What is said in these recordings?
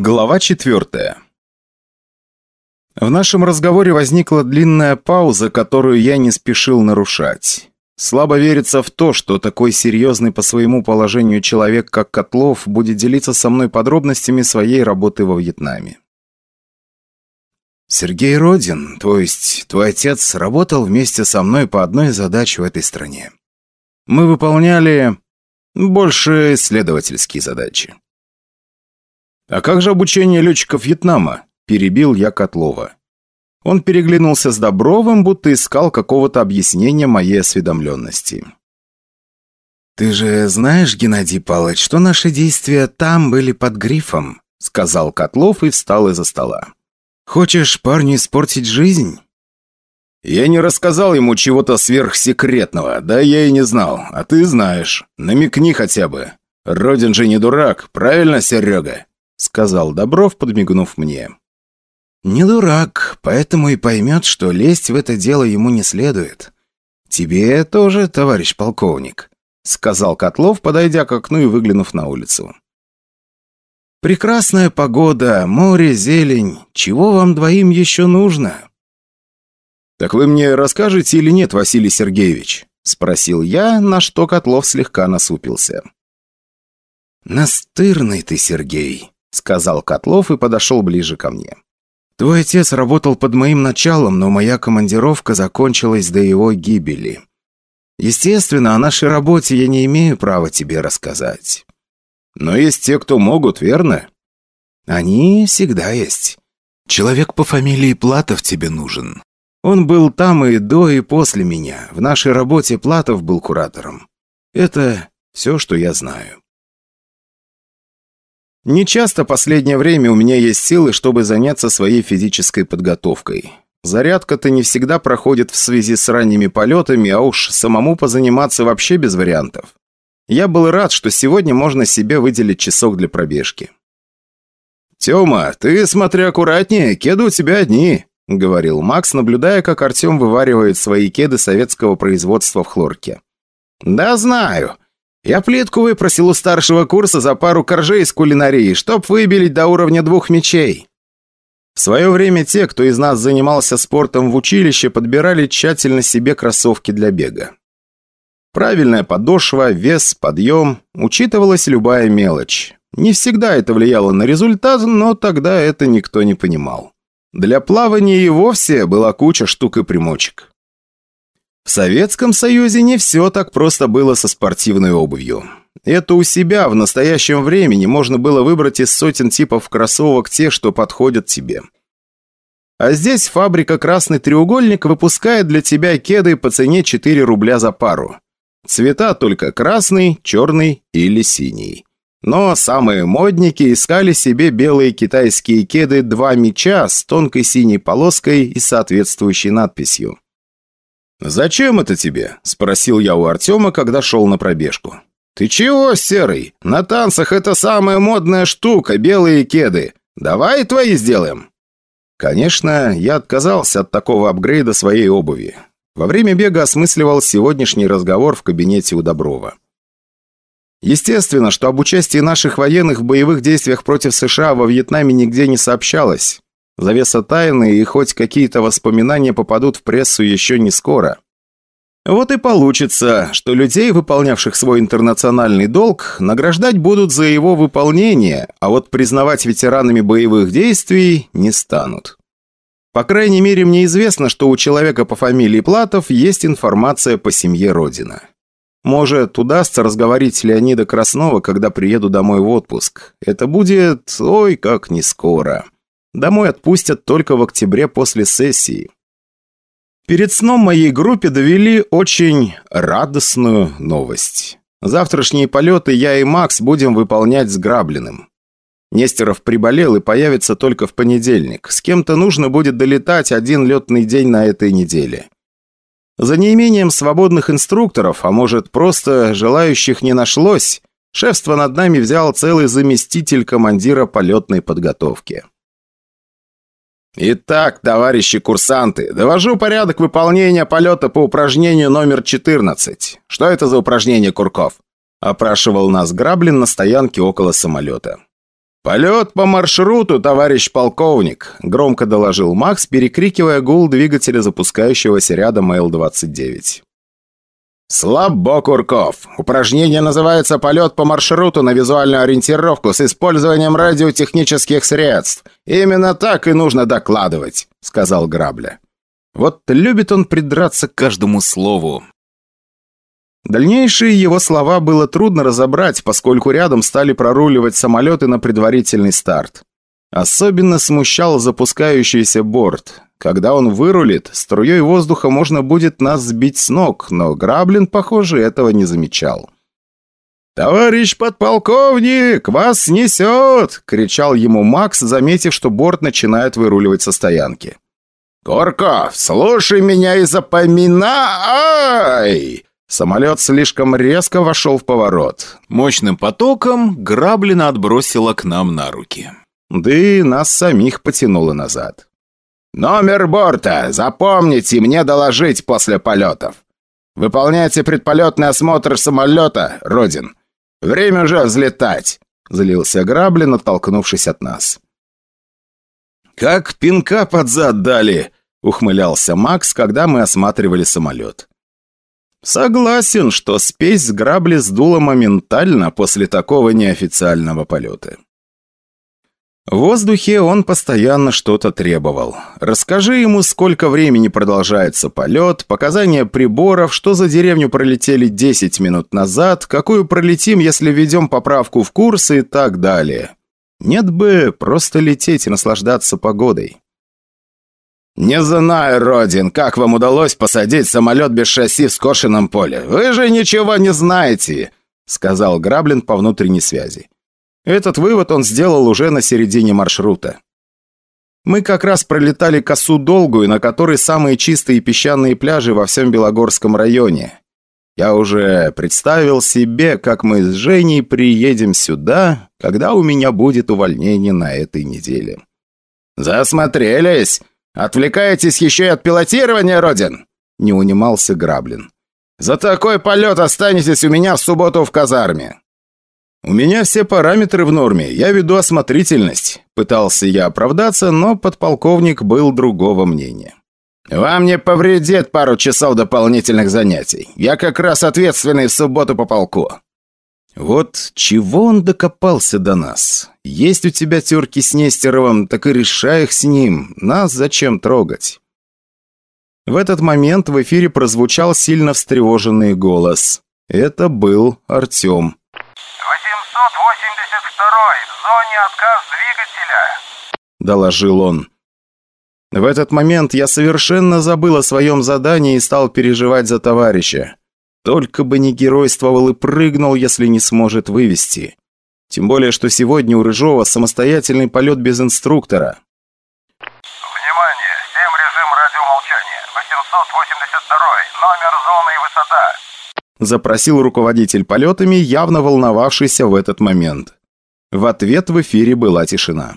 Глава четвертая. В нашем разговоре возникла длинная пауза, которую я не спешил нарушать. Слабо верится в то, что такой серьезный по своему положению человек, как Котлов, будет делиться со мной подробностями своей работы во Вьетнаме. Сергей Родин, то есть твой отец, работал вместе со мной по одной задаче в этой стране. Мы выполняли больше исследовательские задачи. «А как же обучение летчиков Вьетнама?» – перебил я Котлова. Он переглянулся с Добровым, будто искал какого-то объяснения моей осведомленности. «Ты же знаешь, Геннадий Павлович, что наши действия там были под грифом?» – сказал Котлов и встал из-за стола. «Хочешь парню испортить жизнь?» «Я не рассказал ему чего-то сверхсекретного, да я и не знал, а ты знаешь. Намекни хотя бы. Родин же не дурак, правильно, Серега?» Сказал Добров, подмигнув мне. «Не дурак, поэтому и поймет, что лезть в это дело ему не следует. Тебе тоже, товарищ полковник», — сказал Котлов, подойдя к окну и выглянув на улицу. «Прекрасная погода, море, зелень. Чего вам двоим еще нужно?» «Так вы мне расскажете или нет, Василий Сергеевич?» — спросил я, на что Котлов слегка насупился. «Настырный ты, Сергей», сказал Котлов и подошел ближе ко мне. «Твой отец работал под моим началом, но моя командировка закончилась до его гибели. Естественно, о нашей работе я не имею права тебе рассказать. Но есть те, кто могут, верно?» «Они всегда есть. Человек по фамилии Платов тебе нужен. Он был там и до, и после меня. В нашей работе Платов был куратором. Это все, что я знаю». Не часто последнее время у меня есть силы, чтобы заняться своей физической подготовкой. Зарядка-то не всегда проходит в связи с ранними полетами, а уж самому позаниматься вообще без вариантов. Я был рад, что сегодня можно себе выделить часок для пробежки. «Тема, ты смотри аккуратнее, кеды у тебя одни», — говорил Макс, наблюдая, как Артем вываривает свои кеды советского производства в хлорке. «Да знаю. Я плитку выпросил у старшего курса за пару коржей из кулинарии, чтоб выбелить до уровня двух мечей. В свое время те, кто из нас занимался спортом в училище, подбирали тщательно себе кроссовки для бега. Правильная подошва, вес, подъем, учитывалась любая мелочь. Не всегда это влияло на результат, но тогда это никто не понимал. Для плавания и вовсе была куча штук и примочек. В Советском Союзе не все так просто было со спортивной обувью. Это у себя в настоящем времени можно было выбрать из сотен типов кроссовок те, что подходят тебе. А здесь фабрика «Красный треугольник» выпускает для тебя кеды по цене 4 рубля за пару. Цвета только красный, черный или синий. Но самые модники искали себе белые китайские кеды «Два меча» с тонкой синей полоской и соответствующей надписью. «Зачем это тебе?» – спросил я у Артема, когда шел на пробежку. «Ты чего, Серый? На танцах это самая модная штука, белые кеды. Давай твои сделаем». Конечно, я отказался от такого апгрейда своей обуви. Во время бега осмысливал сегодняшний разговор в кабинете у Доброва. Естественно, что об участии наших военных в боевых действиях против США во Вьетнаме нигде не сообщалось. Завеса тайны и хоть какие-то воспоминания попадут в прессу еще не скоро. Вот и получится, что людей, выполнявших свой интернациональный долг, награждать будут за его выполнение, а вот признавать ветеранами боевых действий не станут. По крайней мере, мне известно, что у человека по фамилии Платов есть информация по семье Родина. Может, удастся разговорить Леонида Краснова, когда приеду домой в отпуск. Это будет, ой, как не скоро. Домой отпустят только в октябре после сессии. Перед сном моей группе довели очень радостную новость. Завтрашние полеты я и Макс будем выполнять с Грабленным. Нестеров приболел и появится только в понедельник. С кем-то нужно будет долетать один летный день на этой неделе. За неимением свободных инструкторов, а может просто желающих не нашлось, шефство над нами взял целый заместитель командира полетной подготовки. «Итак, товарищи курсанты, довожу порядок выполнения полета по упражнению номер 14. Что это за упражнение, Курков?» Опрашивал нас Граблин на стоянке около самолета. «Полет по маршруту, товарищ полковник», — громко доложил Макс, перекрикивая гул двигателя, запускающегося рядом Эл-29. «Слабо, Курков! Упражнение называется «Полет по маршруту на визуальную ориентировку с использованием радиотехнических средств». Именно так и нужно докладывать», — сказал Грабля. Вот любит он придраться к каждому слову. Дальнейшие его слова было трудно разобрать, поскольку рядом стали проруливать самолеты на предварительный старт. Особенно смущал запускающийся борт. Когда он вырулит, струей воздуха можно будет нас сбить с ног, но Граблин, похоже, этого не замечал. «Товарищ подполковник, вас снесет!» — кричал ему Макс, заметив, что борт начинает выруливать со стоянки. «Горков, слушай меня и запоминай!» Самолет слишком резко вошел в поворот. Мощным потоком Граблина отбросило к нам на руки. Да и нас самих потянуло назад. «Номер борта! Запомните, мне доложить после полетов! Выполняйте предполетный осмотр самолета, Родин! Время уже взлетать!» Залился Граблин, оттолкнувшись от нас. «Как пинка под зад дали!» — ухмылялся Макс, когда мы осматривали самолет. Согласен, что спесь с грабли сдуло моментально после такого неофициального полета. В воздухе он постоянно что-то требовал. Расскажи ему, сколько времени продолжается полет, показания приборов, что за деревню пролетели 10 минут назад, какую пролетим, если введем поправку в курс и так далее. Нет бы просто лететь и наслаждаться погодой. «Не знаю, Родин, как вам удалось посадить самолет без шасси в скошенном поле. Вы же ничего не знаете», — сказал Граблин по внутренней связи. Этот вывод он сделал уже на середине маршрута. Мы как раз пролетали косу долгую, на которой самые чистые песчаные пляжи во всем Белогорском районе. Я уже представил себе, как мы с Женей приедем сюда, когда у меня будет увольнение на этой неделе. «Засмотрелись!» «Отвлекаетесь еще и от пилотирования, Родин?» Не унимался Граблин. «За такой полет останетесь у меня в субботу в казарме». «У меня все параметры в норме, я веду осмотрительность», пытался я оправдаться, но подполковник был другого мнения. «Вам не повредит пару часов дополнительных занятий. Я как раз ответственный в субботу по полку. Вот чего он докопался до нас? Есть у тебя терки с Нестеровым, так и решай их с ним. Нас зачем трогать? В этот момент в эфире прозвучал сильно встревоженный голос. Это был Артем. 882 в зоне отказ двигателя», – доложил он. В этот момент я совершенно забыл о своем задании и стал переживать за товарища. Только бы не геройствовал и прыгнул, если не сможет вывести. Тем более, что сегодня у Рыжова самостоятельный полет без инструктора. Внимание! 7 режим радиомолчания. 882 номер зоны и высота. Запросил руководитель полетами, явно волновавшийся в этот момент. В ответ в эфире была тишина.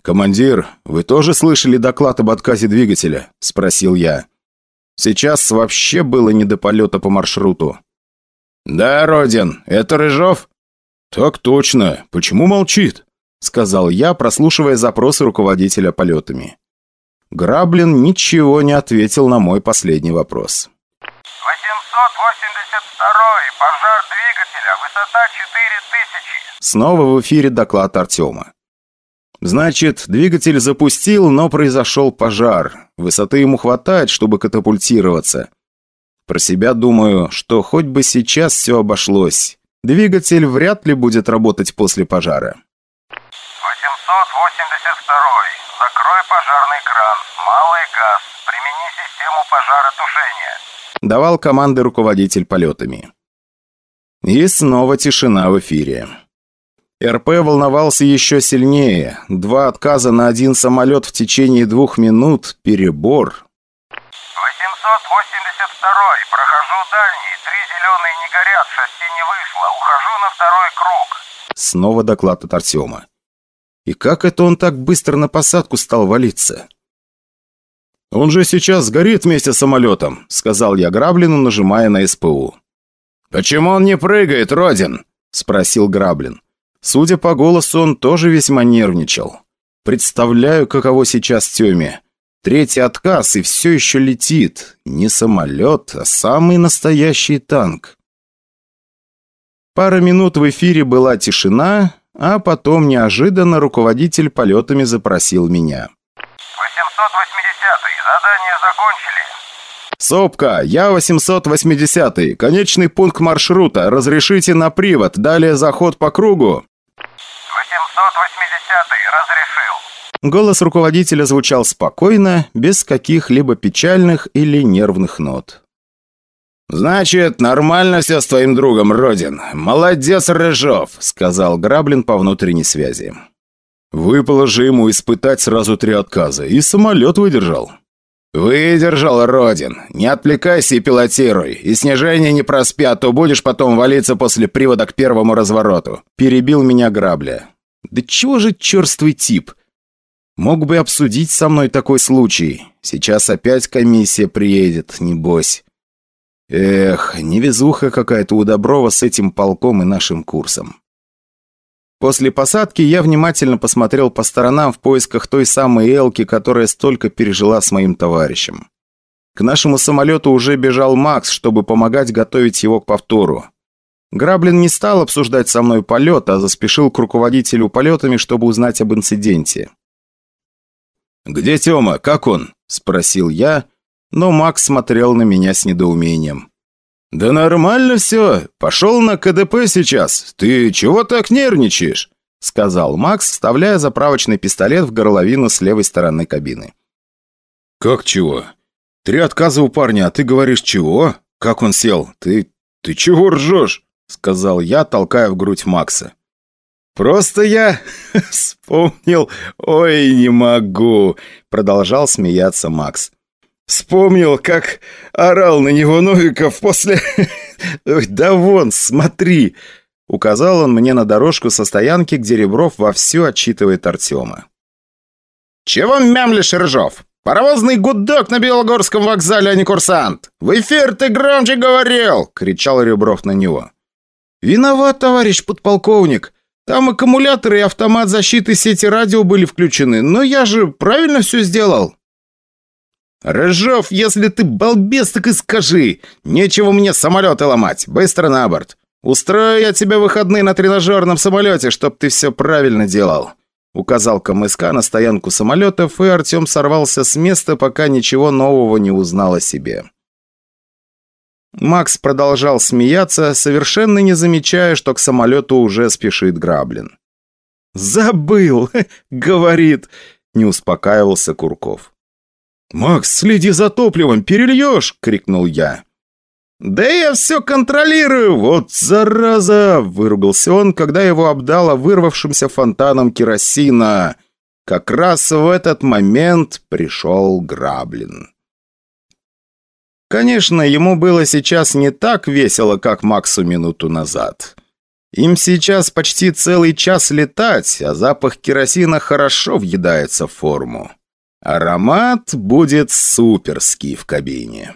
«Командир, вы тоже слышали доклад об отказе двигателя?» – спросил я. Сейчас вообще было не до полета по маршруту. «Да, Родин, это Рыжов?» «Так точно. Почему молчит?» Сказал я, прослушивая запросы руководителя полетами. Граблин ничего не ответил на мой последний вопрос. 882 пожар двигателя, высота 4000. Снова в эфире доклад Артема. Значит, двигатель запустил, но произошел пожар. Высоты ему хватает, чтобы катапультироваться. Про себя думаю, что хоть бы сейчас все обошлось. Двигатель вряд ли будет работать после пожара. 882. Закрой пожарный кран. Малый газ. Примени систему пожаротушения. Давал команды руководитель полетами. И снова тишина в эфире. РП волновался еще сильнее. Два отказа на один самолет в течение двух минут – перебор. 882 прохожу дальний, три зеленые не горят, шасси не вышло, ухожу на второй круг. Снова доклад от Артема. И как это он так быстро на посадку стал валиться? «Он же сейчас сгорит вместе с самолетом», – сказал я Граблину, нажимая на СПУ. «Почему он не прыгает, Родин?» – спросил Граблин. Судя по голосу, он тоже весьма нервничал. Представляю, каково сейчас Тёме. Третий отказ и все еще летит. Не самолет, а самый настоящий танк. Пара минут в эфире была тишина, а потом неожиданно руководитель полетами запросил меня. 880-й, задание закончили. «Сопка, я 880-й. Конечный пункт маршрута. Разрешите на привод. Далее заход по кругу». 880-й, разрешил. Голос руководителя звучал спокойно, без каких-либо печальных или нервных нот. «Значит, нормально все с твоим другом, Родин. Молодец, Рыжов», — сказал Граблин по внутренней связи. Выпало же ему испытать сразу три отказа, и самолет выдержал. «Выдержал, Родин. Не отвлекайся и пилотируй. И снижение не проспи, а то будешь потом валиться после привода к первому развороту». Перебил меня Грабля. «Да чего же черствый тип? Мог бы обсудить со мной такой случай. Сейчас опять комиссия приедет, небось. Эх, невезуха какая-то у Доброва с этим полком и нашим курсом. После посадки я внимательно посмотрел по сторонам в поисках той самой Элки, которая столько пережила с моим товарищем. К нашему самолету уже бежал Макс, чтобы помогать готовить его к повтору. Граблин не стал обсуждать со мной полет, а заспешил к руководителю полетами, чтобы узнать об инциденте. «Где Тёма? Как он?» – спросил я, но Макс смотрел на меня с недоумением. «Да нормально все. Пошел на КДП сейчас. Ты чего так нервничаешь?» – сказал Макс, вставляя заправочный пистолет в горловину с левой стороны кабины. «Как чего? Три отказа у парня, а ты говоришь чего? Как он сел? Ты... ты чего ржешь?» – сказал я, толкая в грудь Макса. «Просто я вспомнил... Ой, не могу!» Продолжал смеяться Макс. «Вспомнил, как орал на него Новиков после... да вон, смотри!» Указал он мне на дорожку со стоянки, где Ребров вовсю отчитывает Артема. «Чего мямлишь, Рыжов? Паровозный гудок на Белогорском вокзале, а не курсант! В эфир ты громче говорил!» — кричал Ребров на него. «Виноват, товарищ подполковник. Там аккумуляторы и автомат защиты сети радио были включены, но я же правильно все сделал». «Рыжов, если ты балбес, так и скажи. Нечего мне самолеты ломать. Быстро на борт. Устрою я тебе выходные на тренажерном самолете, чтоб ты все правильно делал». Указал КМСК на стоянку самолетов, и Артем сорвался с места, пока ничего нового не узнал о себе. Макс продолжал смеяться, совершенно не замечая, что к самолету уже спешит Граблин. «Забыл!» — говорит, — не успокаивался Курков. «Макс, следи за топливом, перельешь!» — крикнул я. «Да я все контролирую! Вот зараза!» — выругался он, когда его обдало вырвавшимся фонтаном керосина. Как раз в этот момент пришел Граблин. Конечно, ему было сейчас не так весело, как Максу минуту назад. Им сейчас почти целый час летать, а запах керосина хорошо въедается в форму. Аромат будет суперский в кабине.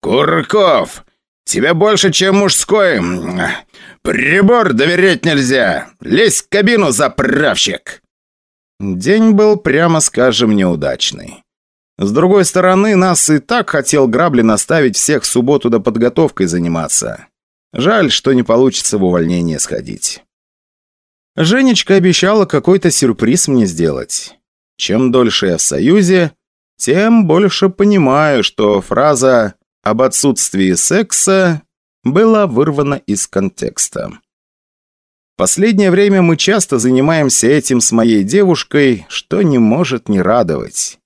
«Курков, тебе больше, чем мужской. Прибор доверять нельзя. Лезь в кабину, заправщик!» День был, прямо скажем, неудачный. С другой стороны, нас и так хотел Граблин оставить всех в субботу до подготовкой заниматься. Жаль, что не получится в увольнение сходить. Женечка обещала какой-то сюрприз мне сделать. Чем дольше я в Союзе, тем больше понимаю, что фраза об отсутствии секса была вырвана из контекста. Последнее время мы часто занимаемся этим с моей девушкой, что не может не радовать.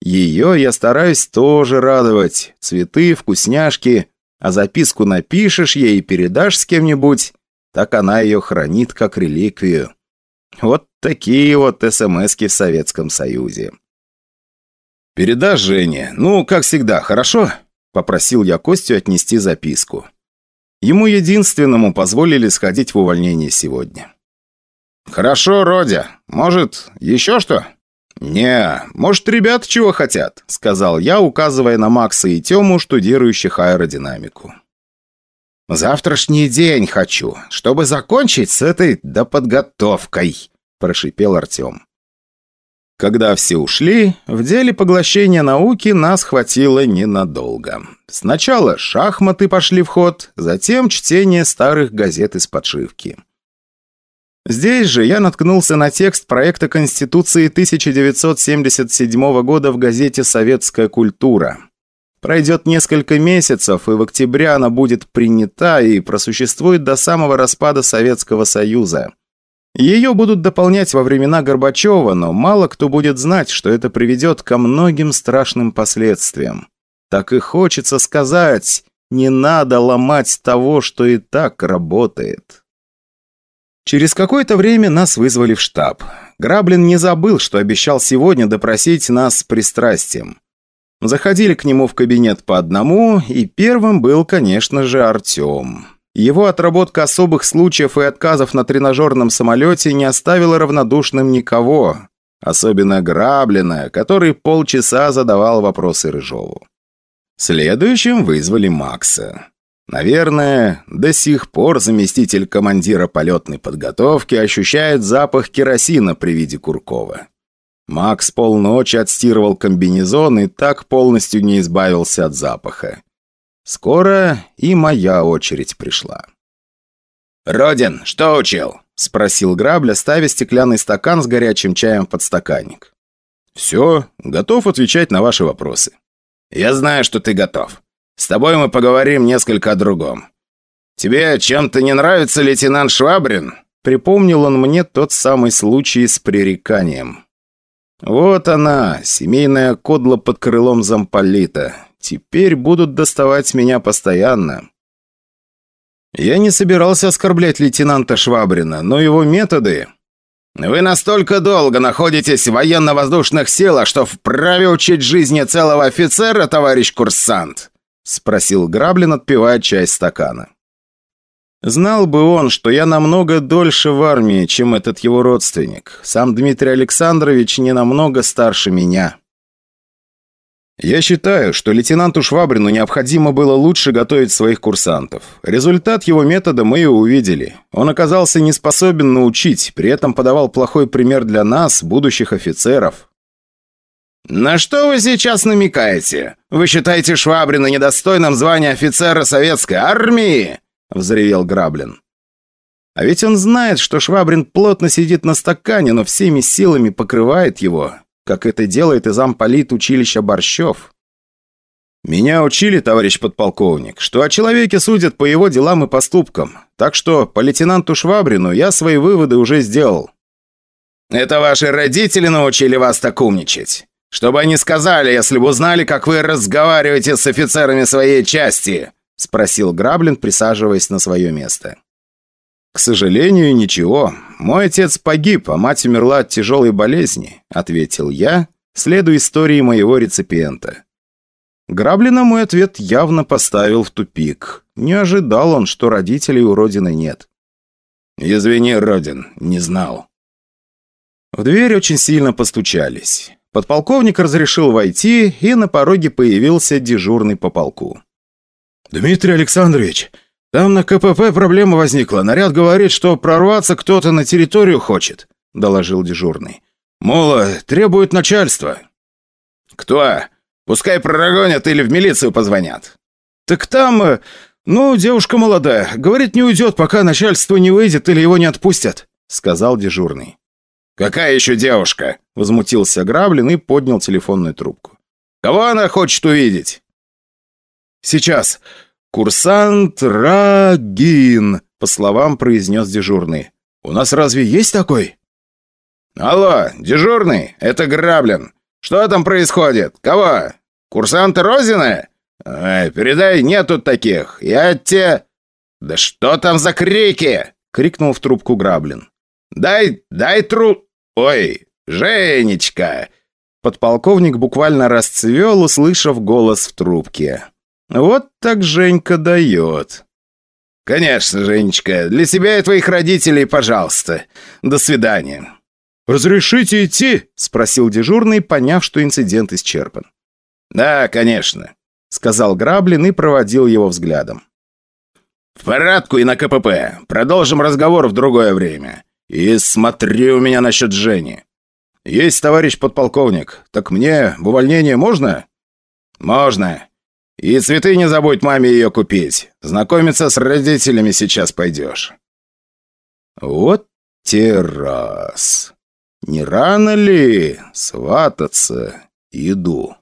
Ее я стараюсь тоже радовать. Цветы, вкусняшки. А записку напишешь ей и передашь с кем-нибудь, так она ее хранит как реликвию. Вот такие вот СМСки в Советском Союзе. «Передашь Жене? Ну, как всегда, хорошо?» Попросил я Костю отнести записку. Ему единственному позволили сходить в увольнение сегодня. «Хорошо, Родя. Может, еще что?» «Не, может, ребята чего хотят?» – сказал я, указывая на Макса и Тему, штудирующих аэродинамику. «Завтрашний день хочу, чтобы закончить с этой доподготовкой», – прошипел Артем. Когда все ушли, в деле поглощения науки нас хватило ненадолго. Сначала шахматы пошли в ход, затем чтение старых газет из подшивки. Здесь же я наткнулся на текст проекта Конституции 1977 года в газете «Советская культура». Пройдет несколько месяцев, и в октябре она будет принята и просуществует до самого распада Советского Союза. Ее будут дополнять во времена Горбачева, но мало кто будет знать, что это приведет ко многим страшным последствиям. Так и хочется сказать, не надо ломать того, что и так работает. Через какое-то время нас вызвали в штаб. Граблин не забыл, что обещал сегодня допросить нас с пристрастием. Заходили к нему в кабинет по одному, и первым был, конечно же, Артем. Его отработка особых случаев и отказов на тренажерном самолете не оставила равнодушным никого, особенно Граблина, который полчаса задавал вопросы Рыжову. Следующим вызвали Макса. Наверное, до сих пор заместитель командира полетной подготовки ощущает запах керосина при виде Куркова. Макс полночи отстирывал комбинезон и так полностью не избавился от запаха. Скоро и моя очередь пришла. «Родин, что учил?» – спросил Грабля, ставя стеклянный стакан с горячим чаем в подстаканник. «Все, готов отвечать на ваши вопросы». «Я знаю, что ты готов. С тобой мы поговорим несколько о другом. Тебе чем-то не нравится лейтенант Швабрин?» Припомнил он мне тот самый случай с пререканием. Вот она, семейная кодла под крылом замполита. Теперь будут доставать меня постоянно. Я не собирался оскорблять лейтенанта Швабрина, но его методы... «Вы настолько долго находитесь в военно-воздушных силах, что вправе учить жизни целого офицера, товарищ курсант?» — спросил Граблин, отпивая часть стакана. Знал бы он, что я намного дольше в армии, чем этот его родственник. Сам Дмитрий Александрович не намного старше меня. Я считаю, что лейтенанту Швабрину необходимо было лучше готовить своих курсантов. Результат его метода мы и увидели. Он оказался не способен научить, при этом подавал плохой пример для нас, будущих офицеров. «На что вы сейчас намекаете? Вы считаете Швабрина недостойным звания офицера советской армии?» – взревел Граблин. А ведь он знает, что Швабрин плотно сидит на стакане, но всеми силами покрывает его, как это делает и замполит училища Борщев. Меня учили, товарищ подполковник, что о человеке судят по его делам и поступкам. Так что по лейтенанту Швабрину я свои выводы уже сделал. Это ваши родители научили вас так умничать? Чтобы они сказали, если бы узнали, как вы разговариваете с офицерами своей части. – спросил Граблин, присаживаясь на свое место. «К сожалению, ничего. Мой отец погиб, а мать умерла от тяжелой болезни», – ответил я, следуя истории моего реципиента. Граблина мой ответ явно поставил в тупик. Не ожидал он, что родителей у Родины нет. «Извини, Родин, не знал». В дверь очень сильно постучались. Подполковник разрешил войти, и на пороге появился дежурный по полку. «Дмитрий Александрович, там на КПП проблема возникла. Наряд говорит, что прорваться кто-то на территорию хочет», – доложил дежурный. «Мол, требует начальство». «Кто? Пускай пророгонят или в милицию позвонят». «Так там, э, ну, девушка молодая. Говорит, не уйдет, пока начальство не выйдет или его не отпустят», – сказал дежурный. «Какая еще девушка?» – возмутился Граблин и поднял телефонную трубку. «Кого она хочет увидеть?» «Сейчас. Курсант Рагин», — по словам произнес дежурный. «У нас разве есть такой?» «Алло, дежурный, это Граблин. Что там происходит? Кого? Курсант Розина? Эй, передай, тут таких. Я те...» «Да что там за крики?» — крикнул в трубку Граблин. «Дай, дай тру... Ой, Женечка!» Подполковник буквально расцвел, услышав голос в трубке. Вот так Женька дает. «Конечно, Женечка. Для себя и твоих родителей, пожалуйста. До свидания». «Разрешите идти?» – спросил дежурный, поняв, что инцидент исчерпан. «Да, конечно», – сказал Граблин и проводил его взглядом. «В порядку и на КПП. Продолжим разговор в другое время. И смотри у меня насчет Жени». «Есть, товарищ подполковник. Так мне в увольнение можно?» «Можно. И цветы не забудь маме ее купить. Знакомиться с родителями сейчас пойдешь». «Вот террас. Не рано ли свататься иду?»